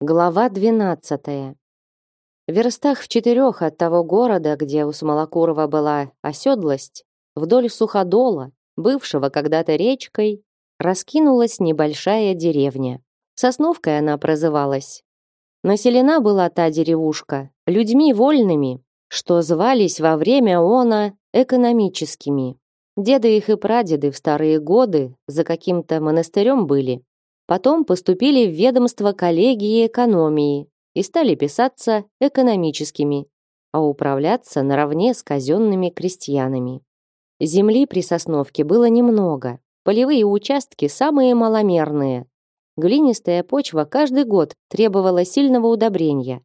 Глава двенадцатая. В верстах в четырех от того города, где у Смолокурова была оседлость, вдоль суходола, бывшего когда-то речкой, раскинулась небольшая деревня. Сосновкой она прозывалась. Населена была та деревушка людьми вольными, что звались во время она экономическими. Деды их и прадеды в старые годы за каким-то монастырем были, Потом поступили в ведомство коллегии экономии и стали писаться экономическими, а управляться наравне с казенными крестьянами. Земли при Сосновке было немного, полевые участки самые маломерные. Глинистая почва каждый год требовала сильного удобрения,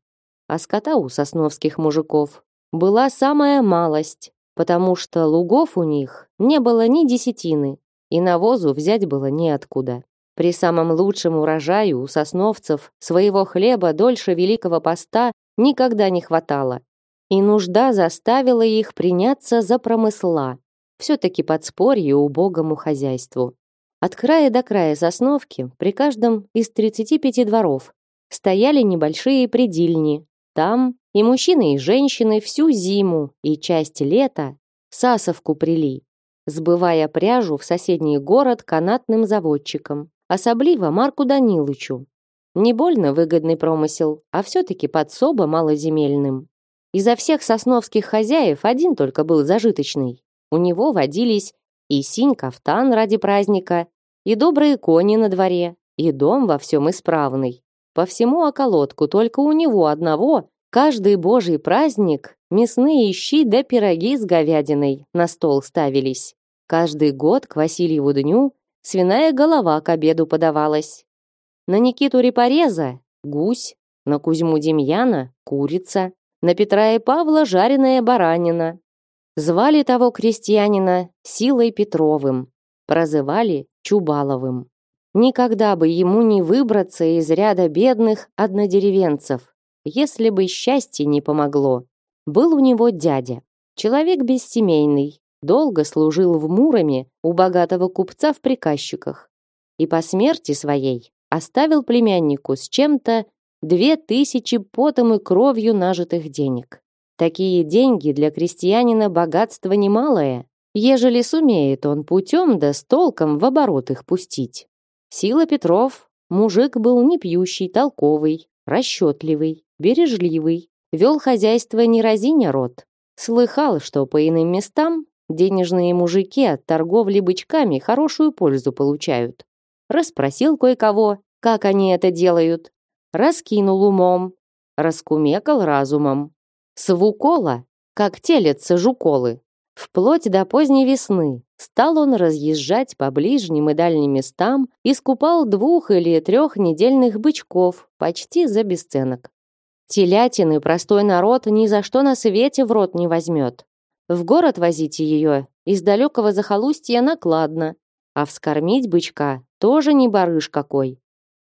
а скота у сосновских мужиков была самая малость, потому что лугов у них не было ни десятины, и навозу взять было неоткуда. При самом лучшем урожае у сосновцев своего хлеба дольше Великого Поста никогда не хватало. И нужда заставила их приняться за промысла, все-таки подспорье убогому хозяйству. От края до края сосновки при каждом из 35 дворов стояли небольшие предильни. Там и мужчины, и женщины всю зиму и часть лета сасовку прили, сбывая пряжу в соседний город канатным заводчикам. Особливо Марку Данилычу. Не больно выгодный промысел, а все-таки подсоба малоземельным. Изо всех сосновских хозяев один только был зажиточный. У него водились и синь-кафтан ради праздника, и добрые кони на дворе, и дом во всем исправный. По всему околотку только у него одного каждый божий праздник мясные щи да пироги с говядиной на стол ставились. Каждый год к Васильеву дню свиная голова к обеду подавалась. На Никиту Репореза — гусь, на Кузьму Демьяна — курица, на Петра и Павла — жареная баранина. Звали того крестьянина Силой Петровым, прозывали Чубаловым. Никогда бы ему не выбраться из ряда бедных однодеревенцев, если бы счастье не помогло. Был у него дядя, человек бессемейный, долго служил в Муроме у богатого купца в приказчиках и по смерти своей оставил племяннику с чем-то две тысячи потом и кровью нажитых денег. Такие деньги для крестьянина богатство немалое, ежели сумеет он путем да с толком в оборот их пустить. Сила Петров, мужик был не пьющий, толковый, расчетливый, бережливый, вел хозяйство не разиня рот. Слыхал, что по иным местам Денежные мужики от торговли бычками хорошую пользу получают. Расспросил кое-кого, как они это делают. Раскинул умом, раскумекал разумом. Свукола, как телятся жуколы. Вплоть до поздней весны стал он разъезжать по ближним и дальним местам и скупал двух или трех недельных бычков почти за бесценок. Телятины простой народ ни за что на свете в рот не возьмет. В город возите ее из далекого захолустья накладно, а вскормить бычка тоже не барыш какой.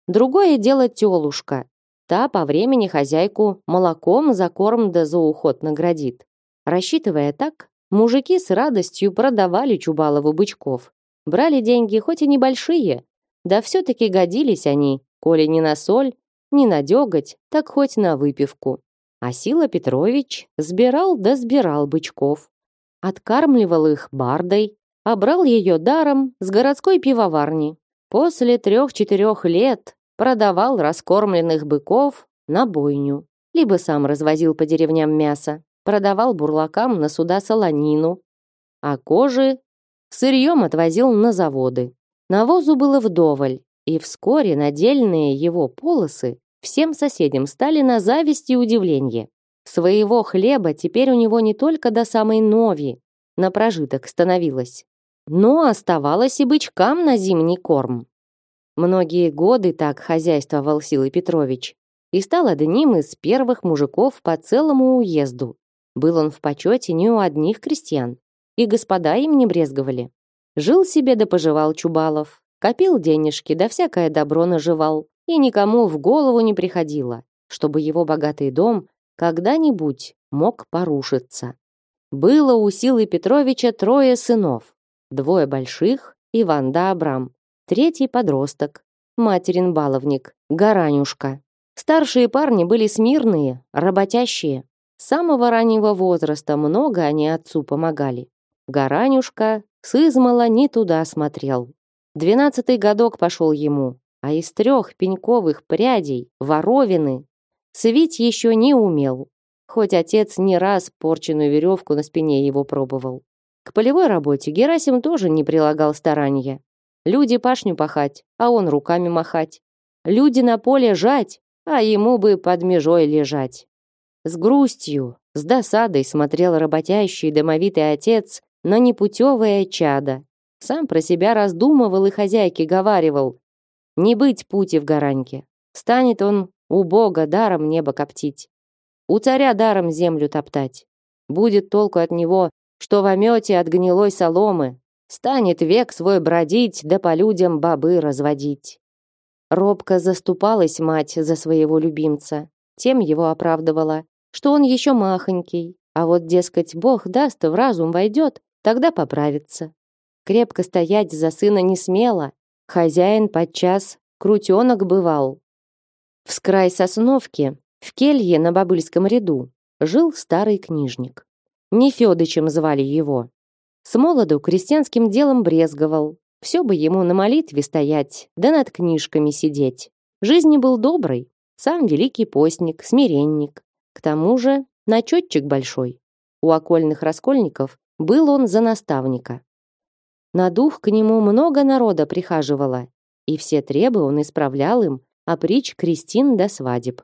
Другое дело тёлушка. Та по времени хозяйку молоком за корм да за уход наградит. Рассчитывая так, мужики с радостью продавали Чубалову бычков. Брали деньги хоть и небольшие, да все-таки годились они, коли не на соль, не на деготь, так хоть на выпивку. А Сила Петрович сбирал да сбирал бычков. Откармливал их бардой, а брал ее даром с городской пивоварни. После трех-четырех лет продавал раскормленных быков на бойню. Либо сам развозил по деревням мясо, продавал бурлакам на суда солонину, а кожи сырьем отвозил на заводы. Навозу было вдоволь, и вскоре надельные его полосы всем соседям стали на зависть и удивление. Своего хлеба теперь у него не только до самой нови на прожиток становилось, но оставалось и бычкам на зимний корм. Многие годы так хозяйствовал Силый Петрович и стал одним из первых мужиков по целому уезду. Был он в почете не у одних крестьян, и господа им не брезговали. Жил себе да поживал Чубалов, копил денежки да всякое добро наживал, и никому в голову не приходило, чтобы его богатый дом когда-нибудь мог порушиться. Было у Силы Петровича трое сынов. Двое больших, Иван да Абрам. Третий подросток, материн баловник, Гаранюшка. Старшие парни были смирные, работящие. С самого раннего возраста много они отцу помогали. Гаранюшка с измала не туда смотрел. Двенадцатый годок пошел ему, а из трех пеньковых прядей, воровины, свить еще не умел, хоть отец не раз порченную веревку на спине его пробовал. К полевой работе Герасим тоже не прилагал старания. Люди пашню пахать, а он руками махать. Люди на поле жать, а ему бы под межой лежать. С грустью, с досадой смотрел работящий домовитый отец на непутевое чадо. Сам про себя раздумывал и хозяйке говаривал. Не быть пути в гараньке. Станет он у Бога даром небо коптить. У царя даром землю топтать. Будет толку от него, что в омете от гнилой соломы. Станет век свой бродить, да по людям бобы разводить. Робко заступалась мать за своего любимца. Тем его оправдывала, что он еще махонький, а вот, дескать, Бог даст, в разум войдет, тогда поправится. Крепко стоять за сына не смело. Хозяин подчас крутенок бывал. В скрай Сосновки, в келье на Бабыльском ряду, жил старый книжник. Не Федычем звали его. С молоду крестьянским делом брезговал. Все бы ему на молитве стоять, да над книжками сидеть. Жизни был добрый, сам великий постник, смиренник. К тому же начетчик большой. У окольных раскольников был он за наставника. На дух к нему много народа прихаживало, и все требы он исправлял им, а притч крестин до свадеб.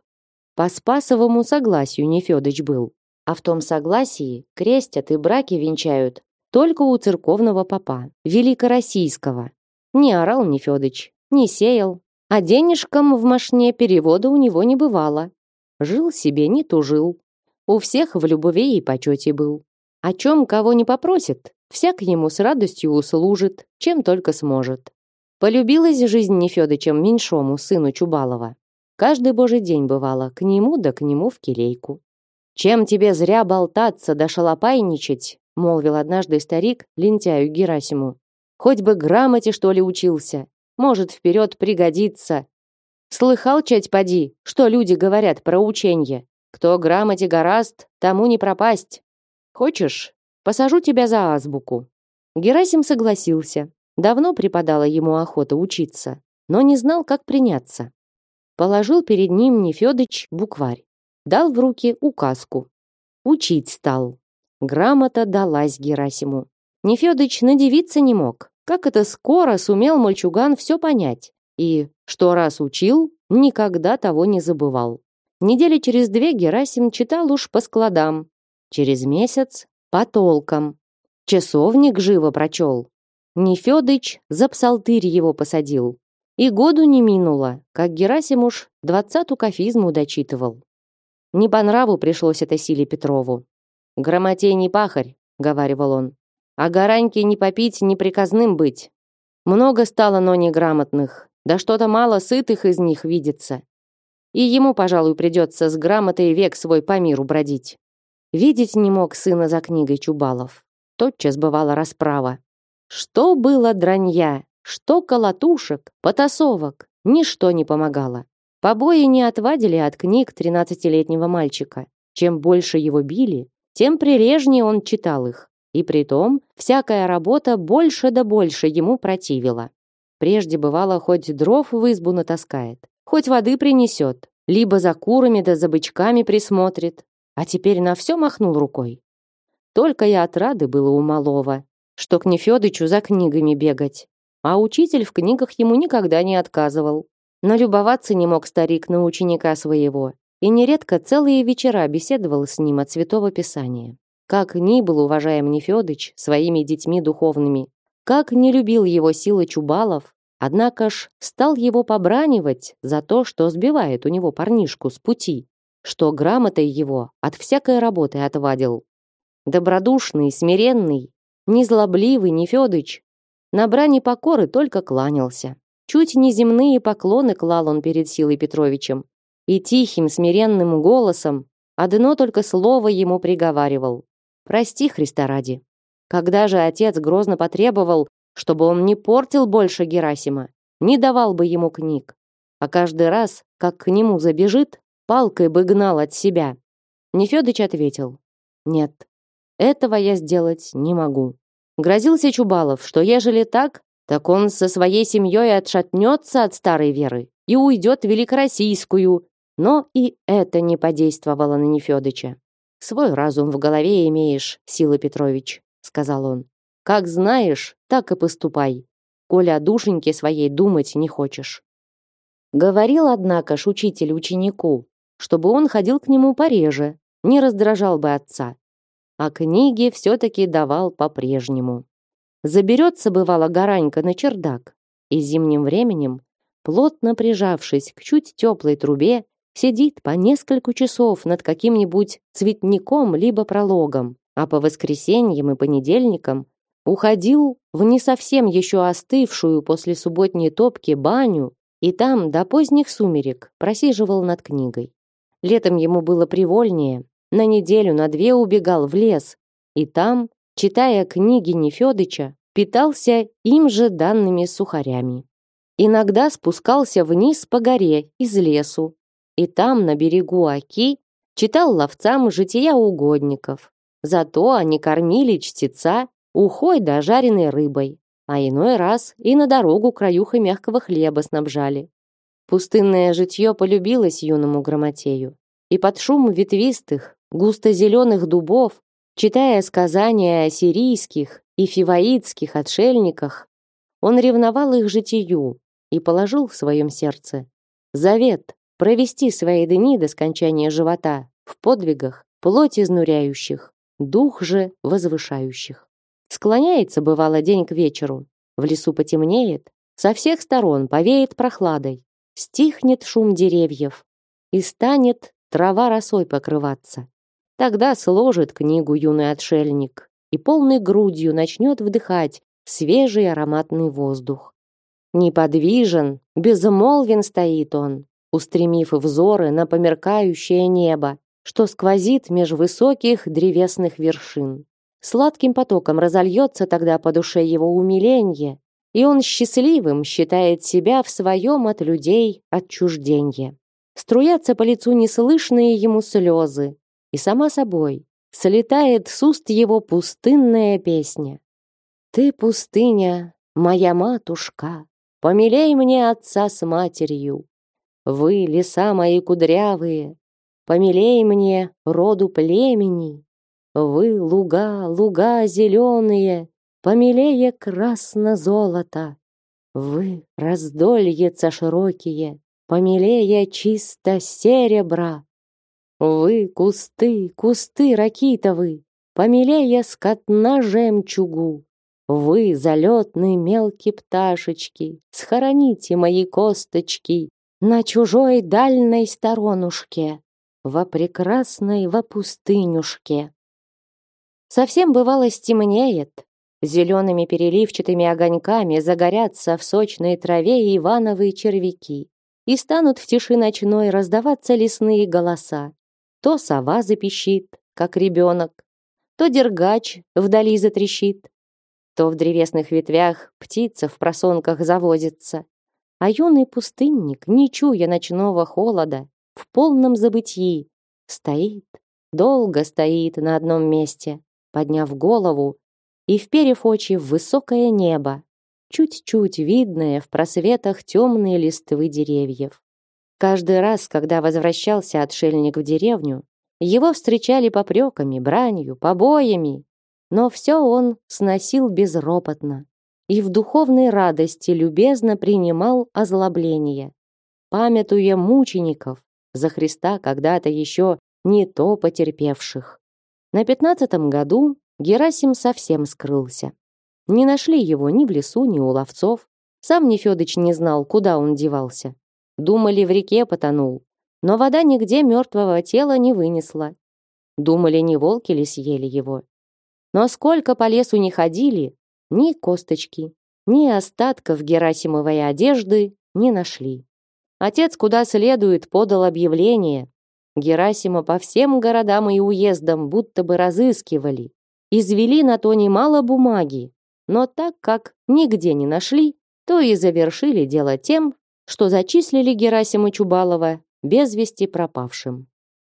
По Спасовому согласию Нефёдыч был, а в том согласии крестят и браки венчают только у церковного попа, великороссийского. Не орал Нефёдыч, не сеял, а денежкам в машне перевода у него не бывало. Жил себе, не тужил. У всех в любви и почете был. О чем кого не попросит, всяк ему с радостью услужит, чем только сможет. Полюбилась жизнь Нефёдычем меньшому сыну Чубалова. Каждый божий день бывало к нему да к нему в келейку. «Чем тебе зря болтаться да шалопайничать?» молвил однажды старик лентяю Герасиму. «Хоть бы грамоте, что ли, учился. Может, вперед пригодится. Слыхал, чать поди, что люди говорят про ученье? Кто грамоте гораст, тому не пропасть. Хочешь, посажу тебя за азбуку». Герасим согласился. Давно преподала ему охота учиться, но не знал, как приняться. Положил перед ним Нефёдыч букварь. Дал в руки указку. Учить стал. Грамота далась Герасиму. Нефёдыч надевиться не мог. Как это скоро сумел мальчуган все понять. И, что раз учил, никогда того не забывал. Недели через две Герасим читал уж по складам. Через месяц — по толкам. Часовник живо прочел. Нефёдыч за псалтырь его посадил. И году не минуло, как Герасим уж двадцату кафизму дочитывал. Не по нраву пришлось это Силе Петрову. «Грамотей не пахарь», — говаривал он, «а гараньки не попить, не приказным быть. Много стало, но неграмотных, да что-то мало сытых из них видится. И ему, пожалуй, придется с грамотой век свой по миру бродить». Видеть не мог сына за книгой Чубалов. Тотчас бывала расправа. Что было дранья, что колотушек, потасовок, ничто не помогало. Побои не отвадили от книг тринадцатилетнего мальчика. Чем больше его били, тем прилежнее он читал их. И притом всякая работа больше да больше ему противила. Прежде бывало, хоть дров в избу натаскает, хоть воды принесет, либо за курами да за бычками присмотрит, а теперь на все махнул рукой. Только и отрады было у малого, что к Нефёдычу за книгами бегать. А учитель в книгах ему никогда не отказывал. Но любоваться не мог старик на ученика своего, и нередко целые вечера беседовал с ним от Святого Писания. Как ни был уважаем Нефёдыч своими детьми духовными, как не любил его силы Чубалов, однако ж стал его побранивать за то, что сбивает у него парнишку с пути, что грамотой его от всякой работы отвадил. Добродушный, смиренный, Незлобливый Нефёдыч на брани покоры только кланялся. Чуть неземные поклоны клал он перед Силой Петровичем. И тихим, смиренным голосом одно только слово ему приговаривал. «Прости, Христа ради». Когда же отец грозно потребовал, чтобы он не портил больше Герасима, не давал бы ему книг, а каждый раз, как к нему забежит, палкой бы гнал от себя. Нефёдыч ответил, «Нет, этого я сделать не могу». Грозился Чубалов, что ежели так, так он со своей семьей отшатнется от старой веры и уйдет в Великороссийскую, но и это не подействовало на Нефёдыча. «Свой разум в голове имеешь, Сила Петрович», — сказал он. «Как знаешь, так и поступай, коли о душеньке своей думать не хочешь». Говорил, однако, ж учитель ученику, чтобы он ходил к нему пореже, не раздражал бы отца. А книги все-таки давал по-прежнему. Заберется, бывало, Гаранька на чердак, и зимним временем, плотно прижавшись к чуть теплой трубе, сидит по несколько часов над каким-нибудь цветником либо прологом, а по воскресеньям и понедельникам уходил в не совсем еще остывшую после субботней топки баню и там до поздних сумерек просиживал над книгой. Летом ему было привольнее, на неделю, на две убегал в лес, и там, читая книги Нефёдыча, питался им же данными сухарями. Иногда спускался вниз по горе из лесу, и там, на берегу Оки, читал ловцам жития угодников. Зато они кормили чтеца ухой да жареной рыбой, а иной раз и на дорогу краюхой мягкого хлеба снабжали. Пустынное житье полюбилось юному грамотею, и под шум ветвистых, густо-зеленых дубов, читая сказания о сирийских и фиваитских отшельниках, он ревновал их житию и положил в своем сердце завет провести свои дни до скончания живота в подвигах, плоть изнуряющих, дух же возвышающих. Склоняется, бывало, день к вечеру, в лесу потемнеет, со всех сторон повеет прохладой, стихнет шум деревьев и станет трава росой покрываться. Тогда сложит книгу юный отшельник и полной грудью начнет вдыхать свежий ароматный воздух. Неподвижен, безмолвен стоит он, устремив взоры на померкающее небо, что сквозит меж высоких древесных вершин. Сладким потоком разольется тогда по душе его умиление, и он счастливым считает себя в своем от людей отчужденье. Струятся по лицу неслышные ему слезы, и сама собой слетает с уст его пустынная песня. «Ты, пустыня, моя матушка, помилей мне отца с матерью, вы, леса мои кудрявые, помилей мне роду племени. Вы, луга, луга зеленые, помилее красно-золото. Вы, раздольица широкие, помилее чисто серебра. Вы, кусты, кусты ракитовы, помилее скотна жемчугу. Вы, залетные мелкие пташечки, схороните мои косточки на чужой дальней сторонушке, во прекрасной во пустынюшке. Совсем бывало стемнеет, зелеными переливчатыми огоньками загорятся в сочной траве ивановые червяки, и станут в тиши ночной раздаваться лесные голоса. То сова запищит, как ребенок, то дергач вдали затрещит, то в древесных ветвях птица в просонках завозится, а юный пустынник, не чуя ночного холода, в полном забытии, стоит, долго стоит на одном месте, подняв голову и вперев очи в высокое небо, чуть-чуть видное в просветах темные листвы деревьев. Каждый раз, когда возвращался отшельник в деревню, его встречали попреками, бранью, побоями, но все он сносил безропотно, и в духовной радости любезно принимал озлобление, памятуя мучеников, за Христа когда-то еще не то потерпевших. На пятнадцатом году Герасим совсем скрылся. Не нашли его ни в лесу, ни у ловцов. Сам Нефёдыч не знал, куда он девался. Думали, в реке потонул. Но вода нигде мертвого тела не вынесла. Думали, не волки ли съели его. Но сколько по лесу не ходили, ни косточки, ни остатков Герасимовой одежды не нашли. Отец куда следует подал объявление. Герасима по всем городам и уездам будто бы разыскивали. Извели на то немало бумаги, но так как нигде не нашли, то и завершили дело тем, что зачислили Герасима Чубалова без вести пропавшим.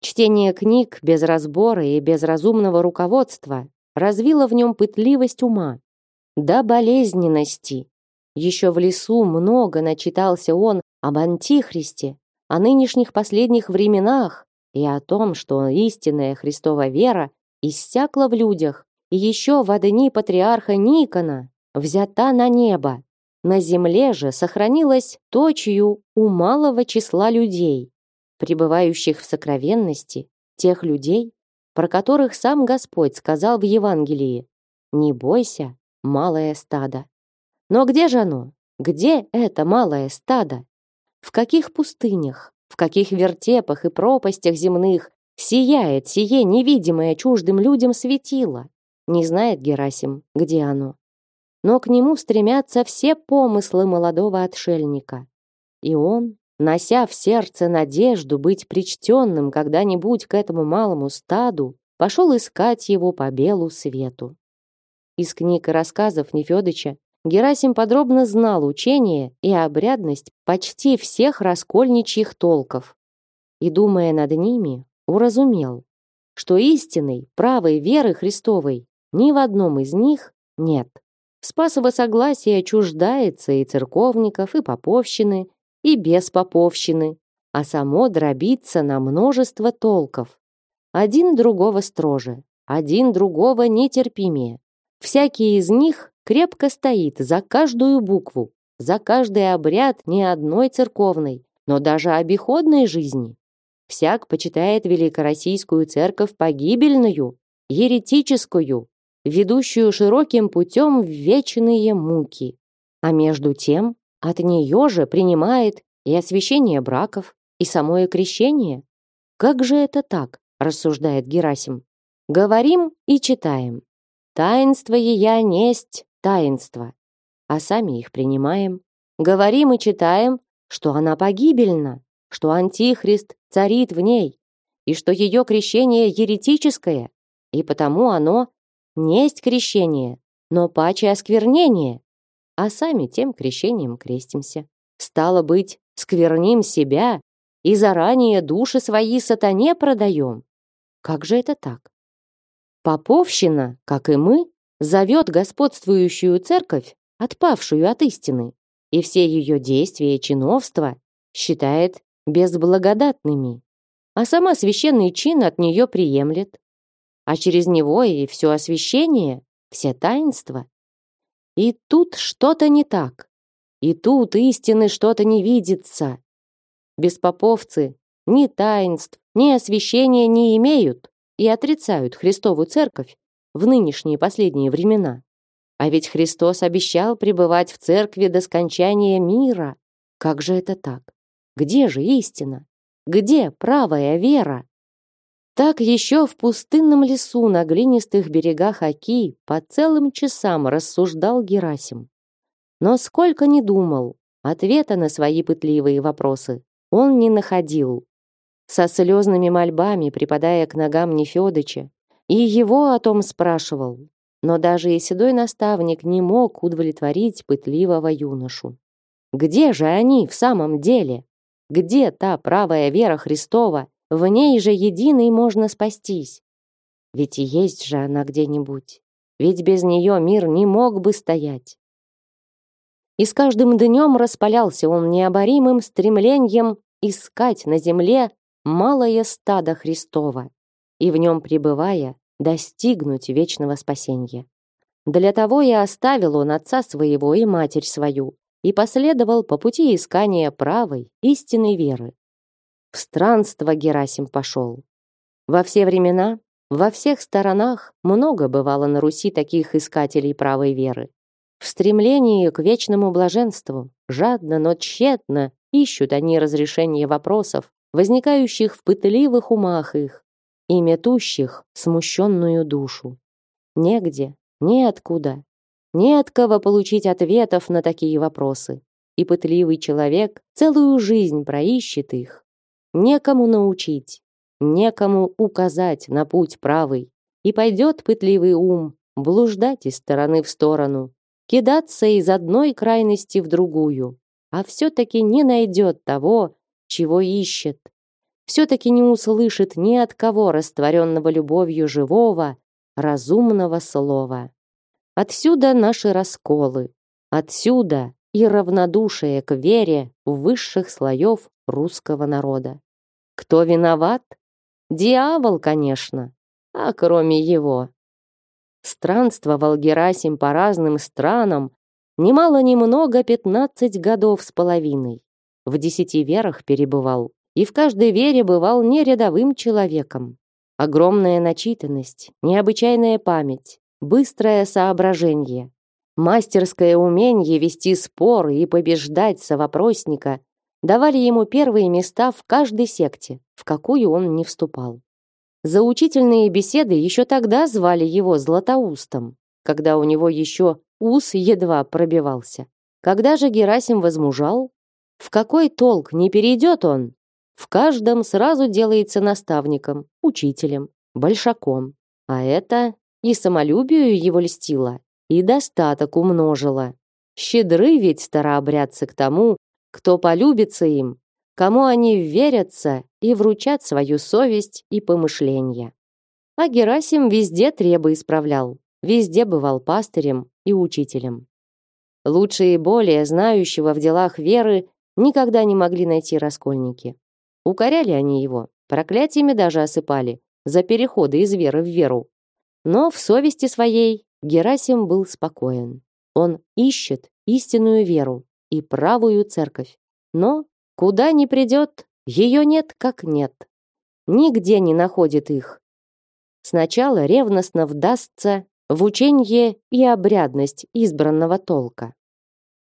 Чтение книг без разбора и без разумного руководства развило в нем пытливость ума, до болезненности. Еще в лесу много начитался он об Антихристе, о нынешних последних временах и о том, что истинная Христова вера иссякла в людях, и еще в дни патриарха Никона взята на небо. На земле же сохранилась точью у малого числа людей, пребывающих в сокровенности, тех людей, про которых сам Господь сказал в Евангелии «Не бойся, малое стадо». Но где же оно? Где это малое стадо? В каких пустынях, в каких вертепах и пропастях земных сияет сие невидимое чуждым людям светило? Не знает Герасим, где оно. Но к нему стремятся все помыслы молодого отшельника. И он, нося в сердце надежду быть причтенным когда-нибудь к этому малому стаду, пошел искать его по белу свету. Из книг и рассказов Нефедыча Герасим подробно знал учение и обрядность почти всех раскольничьих толков. И, думая над ними, уразумел, что истинной, правой веры Христовой ни в одном из них нет. Спасово согласие чуждается и церковников, и поповщины, и без поповщины, а само дробится на множество толков. Один другого строже, один другого нетерпимее. Всякий из них крепко стоит за каждую букву, за каждый обряд не одной церковной, но даже обиходной жизни. Всяк почитает великороссийскую церковь погибельную, еретическую, ведущую широким путем в вечные муки. А между тем от нее же принимает и освящение браков, и самое крещение. Как же это так, рассуждает Герасим. Говорим и читаем. Таинство ея несть таинство, а сами их принимаем. Говорим и читаем, что она погибельна, что антихрист царит в ней, и что ее крещение еретическое, и потому оно несть крещение, но паче осквернение, а сами тем крещением крестимся. Стало быть, скверним себя и заранее души свои сатане продаем. Как же это так? Поповщина, как и мы, зовет господствующую церковь, отпавшую от истины, и все ее действия и чиновства считает безблагодатными, а сама священный чин от нее приемлет, а через него и все освящение, все таинства и тут что-то не так. И тут истины что-то не видится. Беспоповцы ни таинств, ни освящения не имеют и отрицают Христову церковь в нынешние последние времена. А ведь Христос обещал пребывать в церкви до скончания мира. Как же это так? Где же истина? Где правая вера? Так еще в пустынном лесу на глинистых берегах Оки по целым часам рассуждал Герасим. Но сколько ни думал, ответа на свои пытливые вопросы он не находил. Со слезными мольбами, припадая к ногам Нефедыча, и его о том спрашивал. Но даже и седой наставник не мог удовлетворить пытливого юношу. Где же они в самом деле? Где та правая вера Христова, в ней же единой можно спастись. Ведь и есть же она где-нибудь. Ведь без нее мир не мог бы стоять. И с каждым днем распалялся он необоримым стремлением искать на земле малое стадо Христова и в нем пребывая достигнуть вечного спасения. Для того и оставил он отца своего и матерь свою и последовал по пути искания правой, истинной веры. В странство Герасим пошел. Во все времена, во всех сторонах много бывало на Руси таких искателей правой веры. В стремлении к вечному блаженству, жадно, но тщетно ищут они разрешение вопросов, возникающих в пытливых умах их и метущих смущенную душу. Негде, неоткуда, не от кого получить ответов на такие вопросы. И пытливый человек целую жизнь проищет их, Некому научить, некому указать на путь правый. И пойдет пытливый ум блуждать из стороны в сторону, кидаться из одной крайности в другую, а все-таки не найдет того, чего ищет. Все-таки не услышит ни от кого растворенного любовью живого, разумного слова. Отсюда наши расколы. Отсюда и равнодушие к вере высших слоев русского народа. Кто виноват? Дьявол, конечно. А кроме его, странствовал Герасим по разным странам немало ни много пятнадцать годов с половиной. В десяти верах перебывал, и в каждой вере бывал не рядовым человеком. Огромная начитанность, необычайная память, быстрое соображение, мастерское умение вести споры и побеждать совопросника давали ему первые места в каждой секте, в какую он не вступал. Заучительные беседы еще тогда звали его Златоустом, когда у него еще ус едва пробивался. Когда же Герасим возмужал, в какой толк не перейдет он? В каждом сразу делается наставником, учителем, большаком. А это и самолюбию его льстило, и достаток умножило. Щедры ведь старообрядцы к тому, кто полюбится им, кому они верятся и вручат свою совесть и помышления. А Герасим везде требы исправлял, везде бывал пастырем и учителем. Лучше и более знающего в делах веры никогда не могли найти раскольники. Укоряли они его, проклятиями даже осыпали за переходы из веры в веру. Но в совести своей Герасим был спокоен. Он ищет истинную веру и правую церковь. Но куда ни придет, ее нет как нет. Нигде не находит их. Сначала ревностно вдастся в ученье и обрядность избранного толка.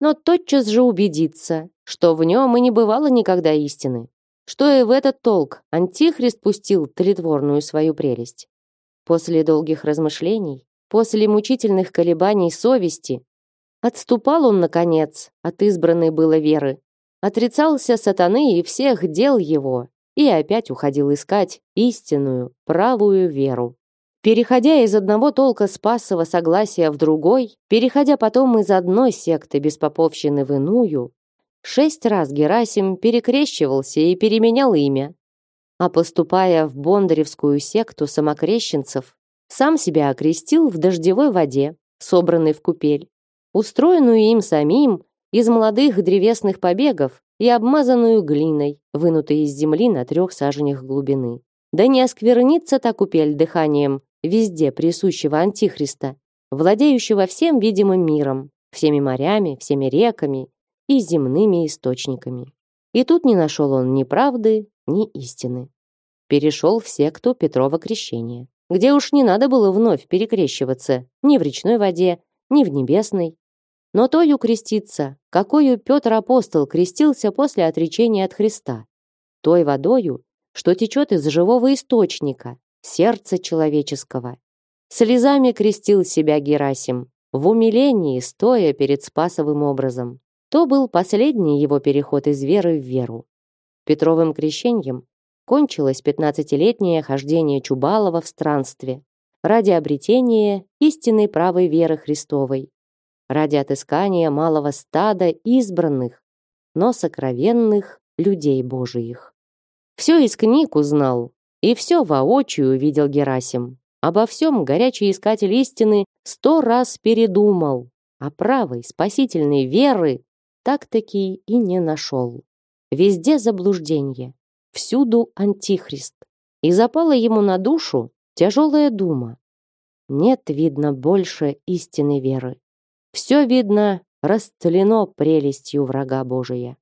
Но тотчас же убедится, что в нем и не бывало никогда истины, что и в этот толк антихрист пустил тлетворную свою прелесть. После долгих размышлений, после мучительных колебаний совести, отступал он, наконец, от избранной было веры, отрицался сатаны и всех дел его, и опять уходил искать истинную, правую веру. Переходя из одного толка спасового согласия в другой, переходя потом из одной секты беспоповщины в иную, Шесть раз Герасим перекрещивался и переменял имя. А поступая в Бондаревскую секту самокрещенцев, сам себя окрестил в дождевой воде, собранной в купель, устроенную им самим из молодых древесных побегов и обмазанную глиной, вынутой из земли на трех саженях глубины. Да не осквернится та купель дыханием везде присущего антихриста, владеющего всем видимым миром, всеми морями, всеми реками и земными источниками. И тут не нашел он ни правды, ни истины. Перешел в секту Петрова крещения, где уж не надо было вновь перекрещиваться ни в речной воде, ни в небесной. Но тою креститься, какую Петр Апостол крестился после отречения от Христа. Той водою, что течет из живого источника, сердца человеческого. Слезами крестил себя Герасим, в умилении стоя перед Спасовым образом. То был последний его переход из веры в веру. Петровым крещением кончилось пятнадцатилетнее хождение Чубалова в странстве ради обретения истинной правой веры Христовой, ради отыскания малого стада избранных, но сокровенных людей Божиих. Все из книг узнал, и все воочию видел Герасим. Обо всем горячий искатель истины сто раз передумал, а правой спасительной веры так-таки и не нашел. Везде заблуждение, всюду антихрист. И запала ему на душу тяжелая дума. Нет, видно, больше истинной веры. Все, видно, растлено прелестью врага Божия.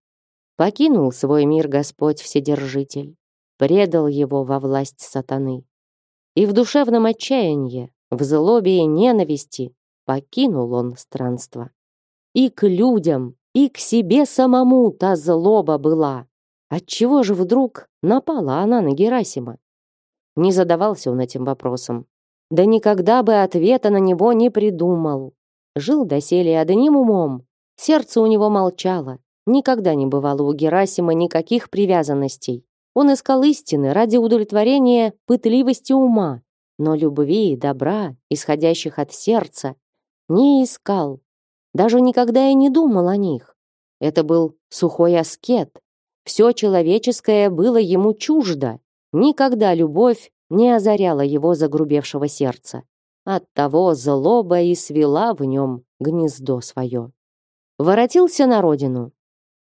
Покинул свой мир Господь Вседержитель, предал его во власть сатаны. И в душевном отчаянии, в злобе и ненависти покинул он странство. И к людям, и к себе самому та злоба была. Отчего же вдруг напала она на Герасима? Не задавался он этим вопросом. Да никогда бы ответа на него не придумал. Жил доселе одним умом. Сердце у него молчало. Никогда не бывало у Герасима никаких привязанностей. Он искал истины ради удовлетворения пытливости ума, но любви и добра, исходящих от сердца, не искал даже никогда и не думал о них. Это был сухой аскет. Все человеческое было ему чуждо. Никогда любовь не озаряла его загрубевшего сердца. Оттого злоба и свела в нем гнездо свое. Воротился на родину.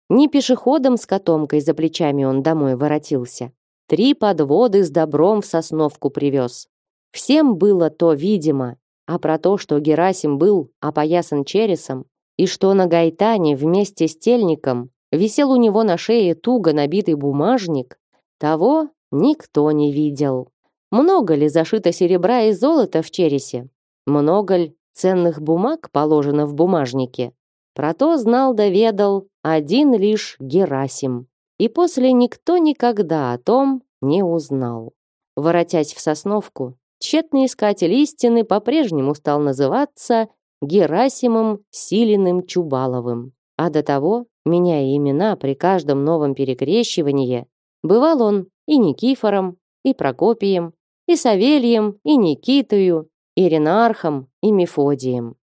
Не пешеходом с котомкой за плечами он домой воротился. Три подводы с добром в Сосновку привез. Всем было то видимо, а про то, что Герасим был опоясан чересом, и что на гайтане вместе с тельником висел у него на шее туго набитый бумажник, того никто не видел. Много ли зашито серебра и золота в чересе? Много ли ценных бумаг положено в бумажнике? Про то знал да ведал один лишь Герасим. И после никто никогда о том не узнал. Воротясь в Сосновку, Тщетный искатель истины по-прежнему стал называться Герасимом Силиным Чубаловым. А до того, меняя имена при каждом новом перекрещивании, бывал он и Никифором, и Прокопием, и Савельем, и Никитою, и Ренархом, и Мефодием.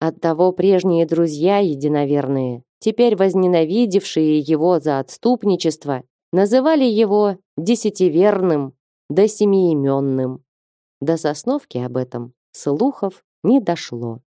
Оттого прежние друзья единоверные, теперь возненавидевшие его за отступничество, называли его десятиверным да семиименным. До Сосновки об этом слухов не дошло.